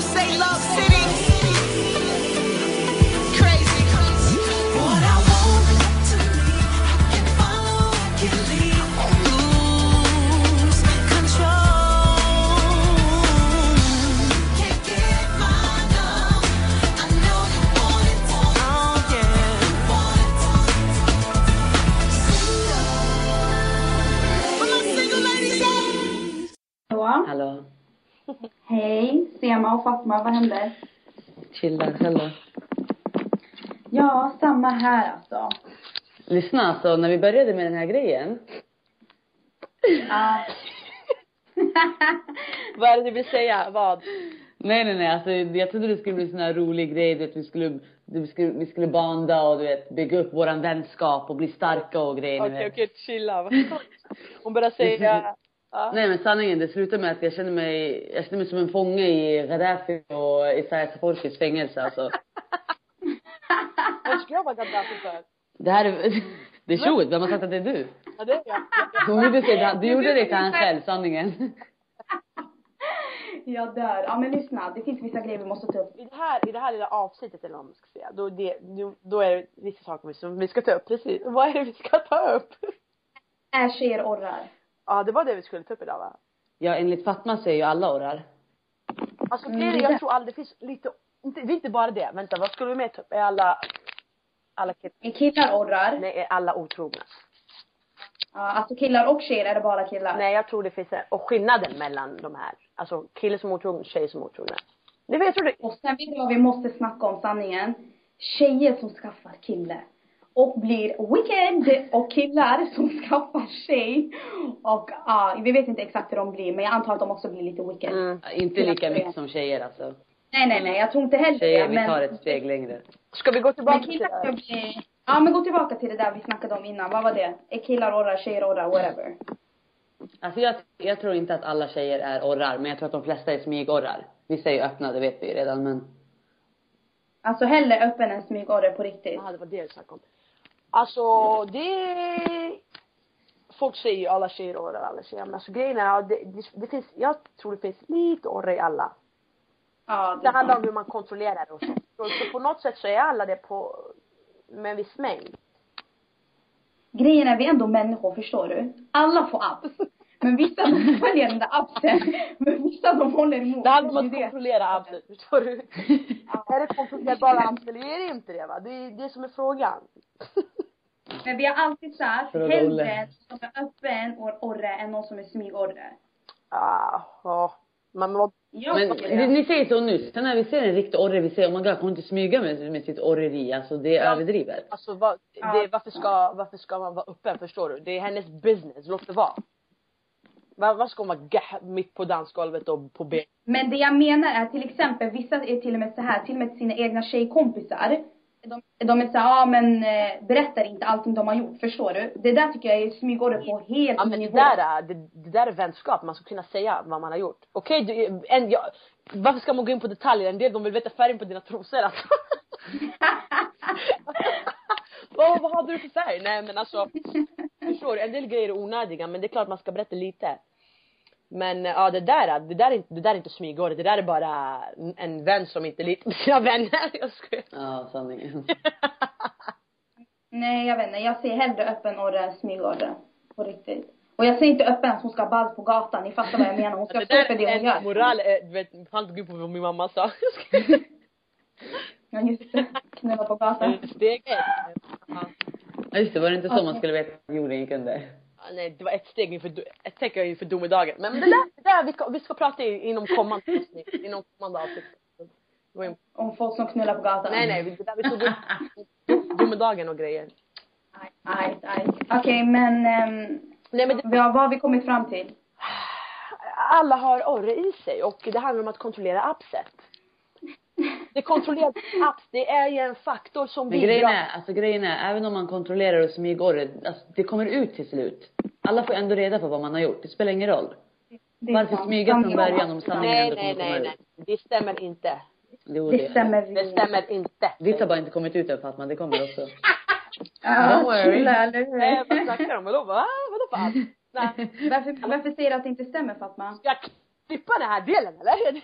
you say love city. Sema och Fatma, vad händer? Chillar, då? Ja, samma här alltså. Lyssna alltså, när vi började med den här grejen. Ja. Vad är det du vill säga? Vad? Nej nej nej, alltså jag trodde det skulle bli en sån här rolig grej, du vet, vi skulle, vi skulle, vi skulle banda och du vet, bygga upp våran vänskap och bli starka och grejer Okej, vet. okej, chilla. Hon börjar säga... Ja. Nej men sanningen, det slutade med att jag kände mig, jag kände mig som en fånge i Gaddafi och Isaias Aforkis fängelse alltså. Vad ska jag vara Gaddafi för? Det här är, det är tjoigt, vem har sagt att det är du? Ja, det är jag. Hon gjorde sig, du gjorde det till han själv, sanningen. Jag dör. Ja men lyssna, det finns vissa grejer vi måste ta upp. I det här, i det här lilla avsnittet eller vad man ska säga, då, det, då, då är det vissa saker som vi ska ta upp. Precis. Vad är det vi ska ta upp? Är tjejer orrar? Ja, det var det vi skulle ta upp idag va? Ja enligt Fatma säger ju alla orrar. Alltså Mm, grejen är, det- jag tror aldrig det finns lite, inte, det är inte bara det. Vänta, vad skulle vi mer ta upp? Är alla, alla killar, Är killar orrar? nej är alla otrogna? Ja, alltså killar och tjejer, är det bara killar? Nej jag tror det finns en, och skillnaden mellan de här, alltså killar som är otrogna, tjejer som är otrogna. Det vet jag tror det, Och sen vet du vad vi måste snacka om sanningen? Tjejer som skaffar kille. Och blir wicked. Och killar som skaffar tjej. Och ja, vi vet inte exakt hur de blir. Men jag antar att de också blir lite wicked. mm. Inte lika mycket som tjejer alltså. Nej, nej, nej. Jag tror inte heller Tjejer, vi tar ett steg längre. Ska vi gå tillbaka men till killar det bli... Ja, men gå tillbaka till det där vi snackade om innan. Vad var det? Är killar orrar, tjejer orrar, whatever. Alltså jag, jag tror inte att alla tjejer är orrar, men jag tror att de flesta är smygorrar. Vissa är ju öppna, det vet vi ju redan, men. Alltså hellre öppen än smygorre på riktigt. Ja, det var det du snackade om. Alltså, det... Folk säger ju alla tjejer orrar, alla tjejer. Men alltså grejen är, det, det, det finns, jag tror det finns lite orre i alla. Ja, Det är handlar om hur man kontrollerar det och så. så. Så på något sätt så är alla det på, med en viss mängd. Grejen är vi är ändå människor, förstår du? Alla får abs. Men vissa de följer den där absen. Men vissa de håller emot. Det handlar om att Det är det. kontrollera abset, förstår du? Är det kontrollerbara abs eller är det inte det va? Det är det som är frågan. Men vi har alltid sagt, hellre som är öppen och orre än någon som är smygorre. Ah, ja. Men vad, Men ni, det. ni säger så nu, sen när vi ser en riktig orre, vi säger oh my god, kan hon inte smyga med, med sitt orreri? Alltså det är Ja. överdrivet. alltså vad, Ja. det, varför ska, varför ska man vara öppen förstår du? Det är hennes business, låt det vara. Var, varför ska vara gah, mitt på dansgolvet och på ben? Men det jag menar är till exempel, vissa är till och med så här, till och med sina egna tjejkompisar. De, de är så ja men eh, berättar inte allting de har gjort, förstår du? Det där tycker jag är smygorre på helt Ja men det där, är, det, det där är vänskap, man ska kunna säga vad man har gjort. Okej, du, en, jag, varför ska man gå in på detaljer? En del de vill veta färgen på dina trosor alltså. vad, vad hade du för färg? Nej men alltså, förstår du? En del grejer är onödiga men det är klart man ska berätta lite. Men eh, ja det där, det där är inte, det där är inte smygorre, det där är bara en- vän som inte litar på sina vänner. Jag skojar. Ja, sanningen. Nej, jag vet inte. Jag ser hellre öppen orre än smygorre. På riktigt. Och jag säger inte öppen att hon ska ball på gatan. Ni fattar vad jag menar. Hon ska stå för det hon gör. en moral, eh, du vet, han tog på vad min mamma sa. Ja, just det. Knulla på gatan. Steg ett. Ja, just det, var det inte så man skulle veta att jorden gick under? Nej, det var ett steg inför, ett steg inför domedagen. Men det där, det där vi, ska, vi ska prata inom kommande avsnitt, inom kommande avsnitt. Om folk som knullar på gatan. Nej, nej, det där vi tog upp domedagen och grejer. Okej, men ehm, Nej men det, vad, har vi kommit fram till? alla har orre i sig och det handlar om att kontrollera appset. Det kontrollerar apps, det är ju en faktor som Men grejen bidrar. är, alltså grejen är, även om man kontrollerar och smygorre, alltså det kommer ut till slut. Alla får ändå reda på vad man har gjort, det spelar ingen roll. Det Varför sant. smyga från början om sanningen Nej, ändå nej, kommer nej, nej. ut? Det stämmer inte. Jo, Det stämmer. Det stämmer inte. Vissa har bara inte kommit ut än Fatma, det kommer också. Ja, Don't worry. chilla, eller Nej, vad snackar de? Vadå? Va? Vadå för allt? Nej. Varför, varför säger du att det inte stämmer Fatma? Jag klippa den här delen eller?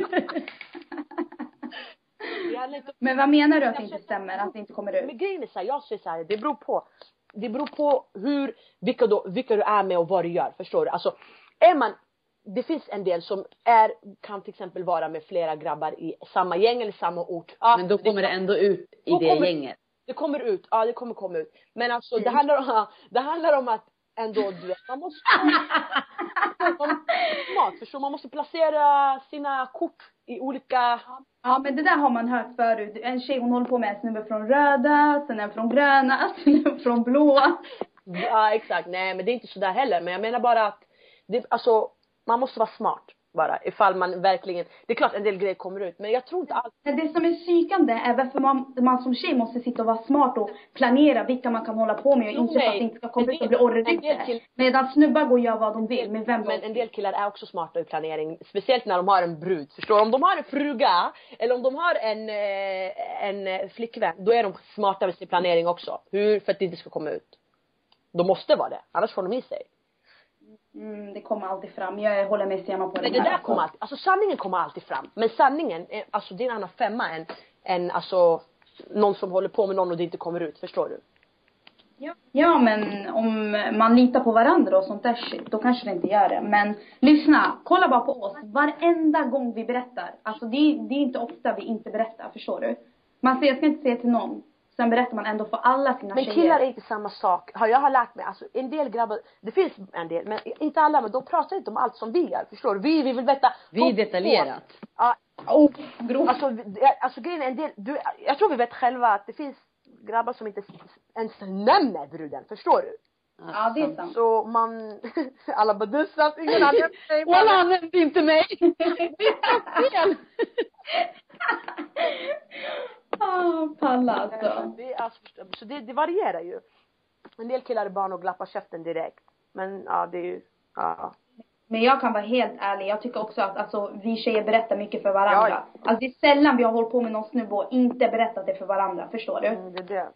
Det om- Men vad menar du att det inte stämmer? Att det inte kommer ut? Men grejen är så här, jag säger så här, det beror på. Det beror på hur, vilka, då, vilka du är med och vad du gör, förstår du? Alltså, är man, det finns en del som är, kan till exempel vara med flera grabbar i samma gäng eller samma ort. Ja, Men då kommer det ändå ut i det kommer- gänget. det kommer ut, ja det kommer komma ut. Men alltså Mm. det handlar om, det handlar om att ändå, du vet, man måste, smart, förstår? Man måste placera sina kort i olika, Ja men det där har man hört förut. En tjej hon håller på med en snubbe från röda, sen en från gröna, sen en från blåa. ja exakt, nej men det är inte sådär heller. Men jag menar bara att, det, alltså man måste vara smart bara ifall man verkligen, det är klart en del grejer kommer ut men jag tror inte allt, Men det som är psykande är varför man, man som tjej måste sitta och vara smart och planera vilka man kan hålla på med och inte så att det inte ska komma ut och bli till- Medan snubbar går och gör vad de vill med vem men en del killar är också smarta i planering. Speciellt när de har en brud. Förstår du? Om de har en fruga eller om de har en, eh, en eh, flickvän. Då är de smarta med sin planering också. Hur? För att det inte ska komma ut. De måste vara det. Annars får de i sig. Mm, det kommer alltid fram. Jag håller med Sema på Men det där kommer alltid, alltså sanningen kommer alltid fram. Men sanningen, är, alltså det är en annan femma än, än alltså någon som håller på med någon och det inte kommer ut. Förstår du? Ja. ja men om man litar på varandra och sånt där shit, då kanske det inte gör det. Men lyssna, kolla bara på oss. Varenda gång vi berättar. Alltså det är, det är inte ofta vi inte berättar, förstår du? Man säger, jag ska inte säga till någon. Sen berättar man ändå för alla sina Men tjejer. killar är inte samma sak. Har jag har lärt mig, alltså en del grabbar, det finns en del, men inte alla, men de pratar inte om allt som vi gör. Förstår du? Vi, vi vill veta. Vi är detaljerat. Ja, Oh, grovt. Alltså, alltså grejen är en del, du, jag tror vi vet själva att det finns grabbar som inte ens nämner bruden, förstår du? ja, det är sant. Så man, alla bara du sa att ingen har nämnt dig. Walla han nämnde inte mig! Fel! Ah, palla alltså. Det, alltså, så det, det varierar ju. En del killar är barn och glappar käften direkt. Men ja, det är ju, ja. Men jag kan vara helt ärlig, jag tycker också att alltså, vi tjejer berättar mycket för varandra. Ja. Alltså det är sällan vi har hållit på med någon snubbe och inte berättat det för varandra, förstår du? Mm, det är det.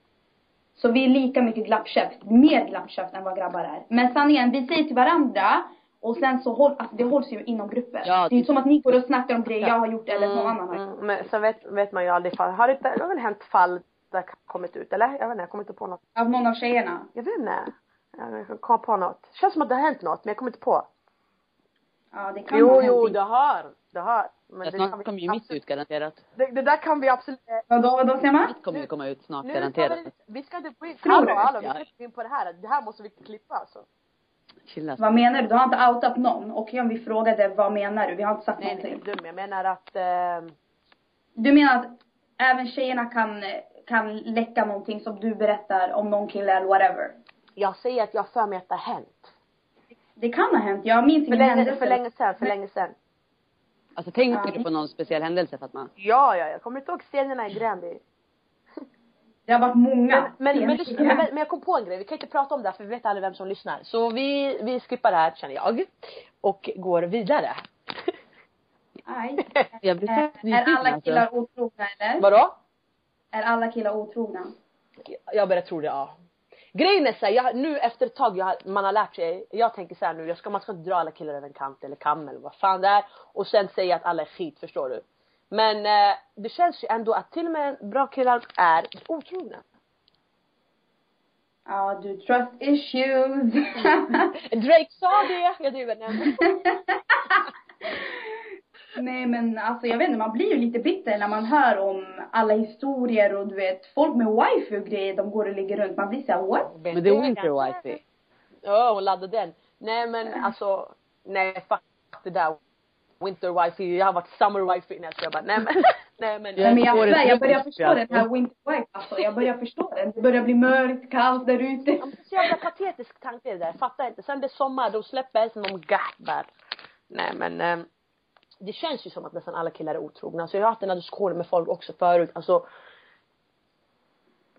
Så vi är lika mycket glappkäft, mer glappkäft än vad grabbar är. Men sanningen, vi säger till varandra och sen så håll, alltså det hålls ju inom grupper. Ja, det är ju som att ni går och snackar om grejer jag har gjort eller någon annan har Mm, gjort. men sen vet, vet man ju aldrig fall. Har det, det har väl hänt fall där kommit ut, eller? Jag vet inte, jag kommer inte på något. Av någon av tjejerna. Jag vet inte. Jag kommer på något. Känns som att det har hänt något, men jag kommer inte på. Ja, det kan Jo, ha jo, det har. Det har. Men det snart kan vi kommer ju mitt ut garanterat. Det, det där kan vi absolut Vadå, vadå säger man? Mitt kommer ju komma ut snart Nu garanterat. vi, vi ska inte gå in, hallå, hallå, vi Ja. ska inte gå in på det här. Det här måste vi klippa alltså. Chilla. Vad menar du? Du har inte outat någon? Okej om vi frågade vad menar du? Vi har inte sagt Nej, nej, någonting. dum. Jag menar att, eh, Du menar att även tjejerna kan, kan läcka någonting som du berättar om någon kille eller whatever? jag säger att jag har för mig att det har hänt. Det kan ha hänt. Jag minns För ingen länge, händelse. för länge sedan, för länge sedan. Alltså tänker Ja. du på någon speciell händelse Fatma? Ja, ja, jag kommer inte ihåg scenerna i Gränby. Det har varit många Men, men, men, men, jag kom på en grej, vi kan inte prata om det här för vi vet aldrig vem som lyssnar. Så vi, vi skippar det här känner jag. Och går vidare. Nej. Jag blir Är, är alla alltså. killar otrogna eller? Vadå? Är alla killar otrogna? Jag börjar tro det, ja. Grejen är såhär, nu efter ett tag jag, man har lärt sig, jag tänker såhär nu, jag ska, man ska inte dra alla killar över en kant eller kam eller vad fan det är. Och sen säga att alla är skit, förstår du? Men eh, det känns ju ändå att till och med bra killar är otrogna. Ja, du trust issues. Drake sa det, jag driver. Nej, men- Nej men alltså jag vet inte, man blir ju lite bitter när man hör om alla historier och du vet, folk med wifi och grejer, de går och ligger runt. Man blir såhär, what? Men det är winter wifi. Ja, hon laddade den. Nej men alltså, nej fuck det där. Winter wifi, jag har varit summer wifi. Nej, så jag bara, nej men, nej men. Nej, men jag, jag till börjar förstå den alltså. här winter wifi alltså. Jag börjar förstå den. Det börjar bli mörkt, kallt där ute. Ja, men Så jävla patetisk tanke det där, jag fattar inte. Sen det är sommar, de släpper som de gabbar. Nej men, eh, det känns ju som att nästan alla killar är otrogna. Så jag har haft den här diskussionen med folk också förut. Alltså,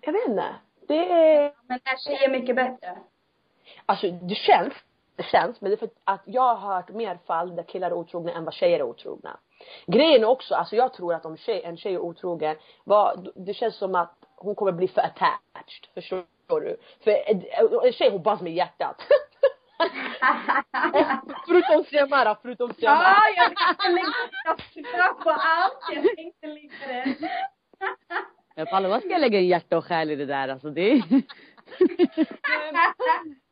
jag vet inte. Det är, Men är tjejer mycket bättre? alltså det känns, känns, men det är för att jag har hört mer fall där killar är otrogna än vad tjejer är otrogna. Grejen är också, alltså jag tror att om tjej, en tjej är otrogen, vad, det känns som att hon kommer bli för attached, förstår du? För en, en tjej hon bas med hjärtat. Förutom Siamara, förutom Siamara. Ja, jag tänkte lägga på allt. Jag tänkte lägga det. Ja, Palle, vad ska jag lägga hjärta och själ i det där alltså? Det är...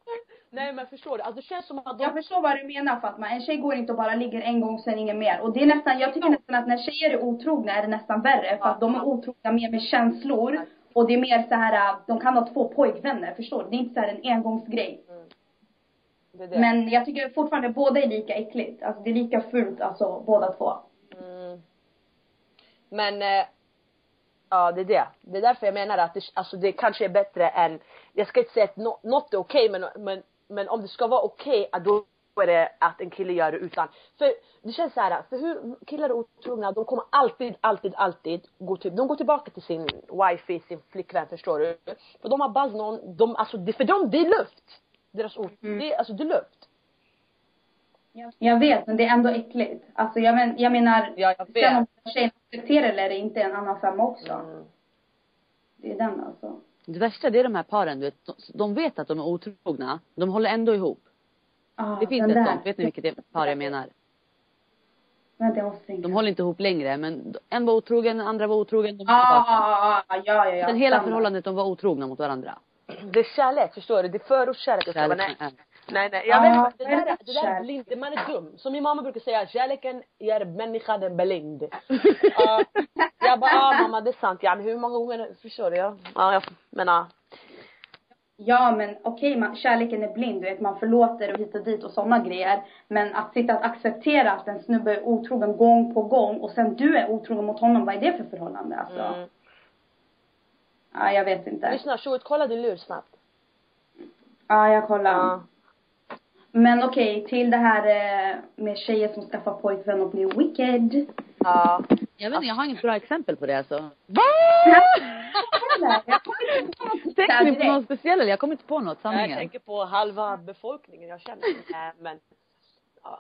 Nej men förstår du, alltså det känns som att Jag de, förstår vad du menar Fatma. En tjej går inte och bara ligger en gång sen ingen mer. Och det är nästan, jag tycker nästan att när tjejer är otrogna är det nästan värre. För att de är otrogna mer med känslor. Och det är mer så här, äh, de kan ha två pojkvänner, förstår du? Det är inte så här en engångsgrej. det är det. Men jag tycker fortfarande båda är lika äckligt. Alltså det är lika fult, alltså båda två. Mm. Men, eh, ja det är det. Det är därför jag menar att det, alltså det kanske är bättre än, jag ska inte säga att nå- något är okej men, men, men om det ska vara okej, att då är det att en kille gör det utan. För det känns så här, för hur killar är otrogna, de kommer alltid, alltid, alltid gå till, de går tillbaka till sin wifi, sin flickvän förstår du. För de har buzz någon, de, alltså det, för dem det är luft. Deras ord, Mm. det, är- alltså det är luft. Jag vet, men det är ändå äckligt. Alltså jag, men, jag menar, Ja, jag vet. sen om tjejen accepterar eller inte en annan femma också. Mm. Det är den alltså. Det värsta det är de här paren, du vet, de- vet att de är otrogna, de håller ändå ihop. Ah, Det finns ett där. sånt, vet ni vilket det par jag menar? Vänta, jag måste tänka. De håller inte ihop längre, men en var otrogen, den andra var otrogen, de Ah, ah, ah, ja, ja, ja. Sen hela förhållandet, de var otrogna mot varandra. Det är kärlek, förstår du? Det är förortskärlek. Bara, nej. Nej nej, jag Ah, vet inte, det där, är- det där är blind, man är dum. Som min mamma brukar säga, kärleken gör människan en blind. Ja, jag bara, ja mamma det är sant, ja men hur många gånger, förstår du? Ja, ja jag menar, Ja men okej, man, kärleken är blind, du vet man förlåter och hit och dit och sådana grejer. Men att sitta och acceptera att en snubbe är otrogen gång på gång och sen du är otrogen mot honom, vad är det för förhållande alltså? mm. Ja, jag vet inte. lyssna Shoot, kolla din lur snabbt. Ja, jag kollar. Ja. Men okej, till det här eh, med tjejer som skaffar pojkvän och blir wicked. Ja. Jag vet inte, jag har inget bra exempel på det alltså. Jag något Tänker ni på något speciellt eller? Jag kommer inte på något, Jag sanningen. tänker på halva befolkningen jag känner. Nej men,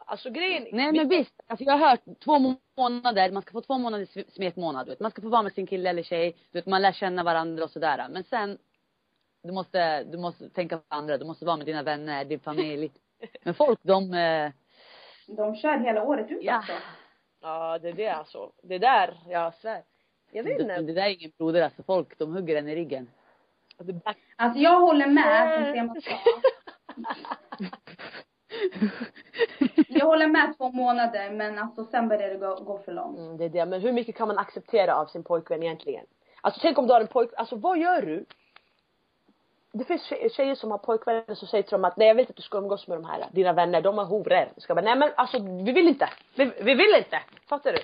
alltså grejen Nej men visst, alltså jag har hört två må- månader, man ska få två månader sm- smekmånad, du vet. Man ska få vara med sin kille eller tjej, du vet, man lär känna varandra och sådär. Men sen, du måste, du måste tänka på andra, du måste vara med dina vänner, din familj. Men folk de, eh, De kör hela året ut Ja. alltså. Ja det är det alltså. Det där, jag svär. Jag vet det, inte. det där är ingen broder alltså. Folk de hugger en i ryggen. Det back- Alltså jag håller med, som Sema sa. Jag håller med två månader men alltså sen börjar det gå, gå för långt. Mm, det är det. Men hur mycket kan man acceptera av sin pojkvän egentligen? Alltså tänk om du har en pojkvän, alltså vad gör du? Det finns tje- tjejer som har pojkvänner som säger till dem att nej jag vet att du ska umgås med de här, dina vänner, de är horor. Ska bara, nej men alltså vi vill inte. Vi, vi vill inte. Fattar du?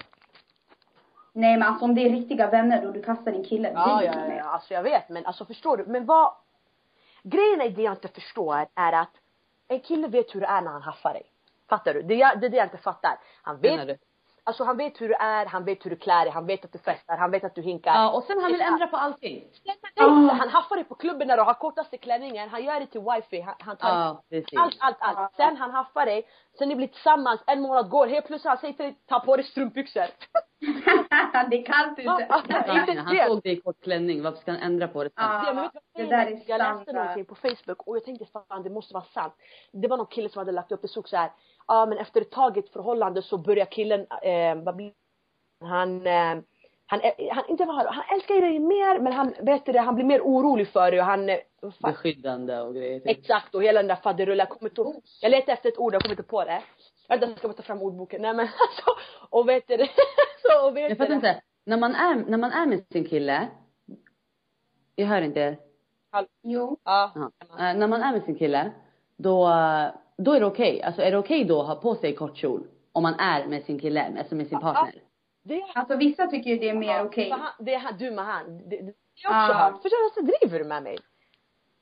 Nej men alltså om det är riktiga vänner då du kastar din kille. Ja, ja, ja, ja, alltså jag vet men alltså förstår du? Men vad, grejen är det jag inte förstår är att en kille vet hur det är när han haffar dig. Fattar du? Det, är- det jag inte fattar. Han Menar vet, du? Alltså han vet hur du är, han vet hur du klär dig, han vet att du festar, han vet att du hinkar. Ja, och sen han vill ändra på allting. Nej, nej, Han haffar dig på klubben när du har kortaste klänningen, han gör det till wifi, han, han tar Ja, precis. allt, allt, allt. Sen han haffar dig, sen ni blir tillsammans, en månad går, helt plötsligt han säger till dig, ta på dig strumpbyxor. det är kallt ute. ja, inte han det. såg dig i kort klänning, varför ska han ändra på det sen? Ja. Ja, men vet du det där är? är Jag läste någonting på Facebook och jag tänkte fan det måste vara sant. Det var någon kille som hade lagt upp, det stod så här. Ja men efter ett tag i ett förhållande så börjar killen, eh, vad blir han, eh, han, han, inte var, han älskar dig mer men han, vet du det, han blir mer orolig för dig och han, eh, Beskyddande och grejer. typ. exakt och hela den där faderullen, jag kommer inte jag letade efter ett ord, jag kommer inte på det. Vänta jag ska bara ta fram ordboken, nej men alltså, och vet du det, så och vet Jag du fattar inte. När man är, när man är med sin kille. Jag hör inte. Jo. Ja. Ja. Eh, när man är med sin kille. Då, då är det okej. Alltså är det okej då att ha på sig kort kjol? Om man är med sin kille, alltså med sin partner. Det är Alltså vissa tycker ju det är mer okej. Han, det är du med han. Det, det är också Ah. Förstår du? Så driver du med mig.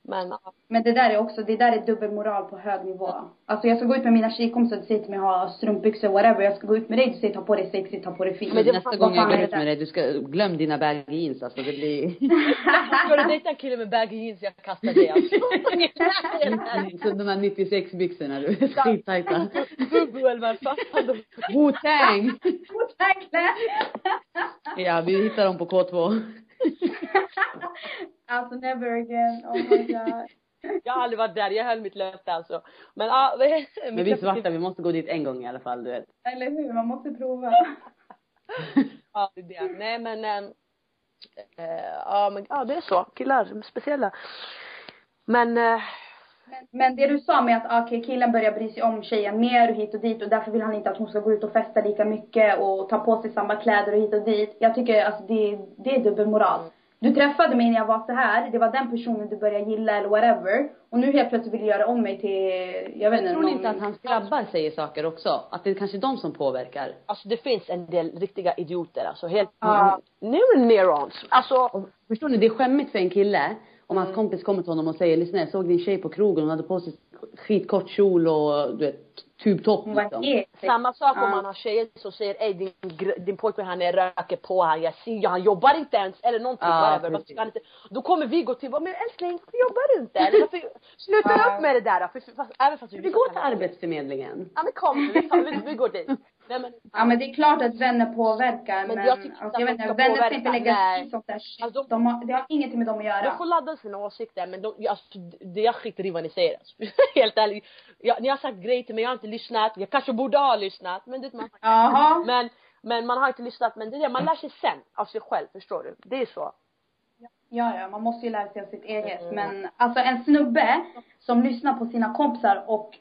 Men ja. Men det där är också, det där är dubbelmoral på hög nivå. Alltså jag ska gå ut med mina tjejkompisar och säger till mig ha strumpbyxor whatever. Jag ska gå ut med dig och säger ta på dig sexigt, ta på dig fint. Men det- Nästa gång jag går är ut det med dig, du ska, glöm dina baggy jeans alltså. Det blir Ska du dejta en kille med baggy jeans, jag kastar dig alltså. Så de här 96 byxorna du, skittajta. Bubu eller vad fan du. Wu-Tang! Verkligen. Ja, vi hittar dem på K2. alltså never again. Oh my god. Jag har aldrig varit där, jag höll mitt löfte alltså. Men ja, det- Men vi svarta, vi måste gå dit en gång i alla fall, du vet. Eller hur? Man måste prova. Ja, det är det. Nej men, eh, ja men, ja det är så. Killar, de är speciella. Men, eh, Men, men det du sa med att okej, killen börjar bry sig om tjejen mer och hit och dit och därför vill han inte att hon ska gå ut och festa lika mycket och ta på sig samma kläder och hit och dit. Jag tycker alltså det, det är dubbelmoral. Du träffade mig när jag var så här, det var den personen du började gilla eller whatever. Och nu helt plötsligt vill du göra om mig till, jag vet inte, Tror ni någon- inte att hans grabbar säger saker också? Att det är kanske är de som påverkar? alltså det finns en del riktiga idioter alltså. Helt, Ja. nu neurons. Alltså, Och förstår ni, det är skämmigt för en kille om hans kompis kommer till honom och säger lyssna jag såg din tjej på krogen, hon hade på sig skitkort kjol och du vet, tubtopp liksom. helt samma sak om man har tjejer som säger ej din, din pojkvän han är röker på han, jag ser han jobbar inte ens eller någonting Ja, whatever. Varför precis. ska han inte, då kommer vi gå till, men älskling, varför jobbar du inte? Eller varför, sluta Ja. upp med det där. För, för, fast, även fast Vi går till arbetsförmedlingen. Ja men kom, vi, vi, vi går dit. Men, Ja men det är klart att vänner påverkar Men men, jag tycker inte jag de vet ska inte, vänner ska inte lägga sig i sånt där shit. Alltså, de- de har, det har ingenting med dem att de göra. får ladda sina åsikter men de, alltså, det jag skiter i vad ni säger alltså. Helt ärligt. Jag, ni har sagt grejer till mig, jag har inte lyssnat. Jag kanske borde ha lyssnat. Men det, man, men, men man har inte lyssnat. Men det är det, man lär sig sen av sig själv, förstår du? Det är så. Ja, ja, man måste ju lära sig av sitt eget. Mm. Men alltså en snubbe som lyssnar på sina kompisar och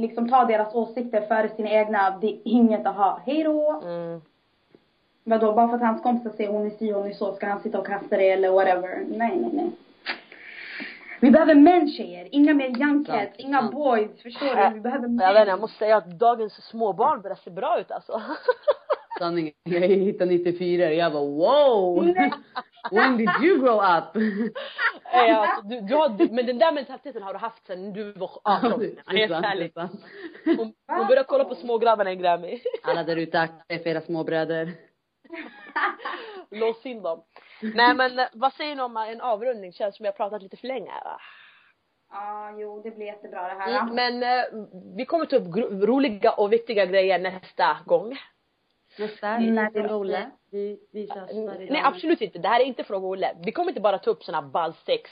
liksom tar deras åsikter före sina egna, det är inget att ha. Hej då! Mm. Vadå, bara för att hans kompisar säger hon är si, hon är så, ska han sitta och kasta det eller whatever? Nej, nej, nej. Vi behöver män tjejer, inga mer young Sant, cats, inga sant. boys, förstår du? Vi behöver män. Jag vet inte, jag måste säga att dagens småbarn börjar se bra ut alltså. Sanningen, jag hittade 94 och jag bara wow! When did you grow up? Nej, alltså, du, du har, men den där mentaliteten har du haft sen du var 18. Det är Helt ärligt. Hon, hon börjar kolla på smågrabbarna i Grammy. Alla där ute, akta er för era småbröder. Lås in dem. Nej men eh, vad säger ni om en avrundning? Känns som vi har pratat lite för länge. Va? Ja, jo, det blir jättebra det här. Mm, men eh, vi kommer ta upp roliga och viktiga grejer nästa gång. Mm, vi det frågar blir- Olle. Vi visar Sverige. Nej absolut inte. Det här är inte fråga Olle. Vi kommer inte bara ta upp såna buzzsex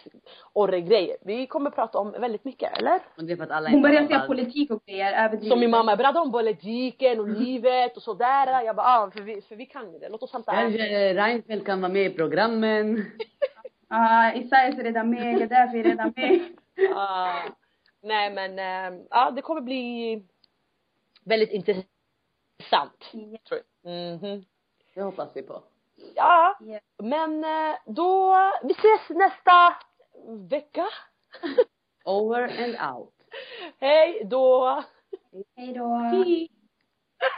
grejer. Vi kommer prata om väldigt mycket, eller? Det är för att alla Hon inte börjar har säga ball. politik och grejer, överdrivet. Som min mamma berättade om politiken och livet och sådär. Jag bara, ah, för vi, för vi kan ju det. Låt oss hämta Kanske Reinfeldt kan vara med i programmen. Ja, Isaias är redan med, Gaddafi är redan med. Ah, nej men, ja det kommer bli väldigt intressant. Ja. Tror jag. Mhm. Det hoppas vi på. Ja, Ja. men eh, då, vi ses nästa vecka. Over and out. Hej då! Hej då. Hej.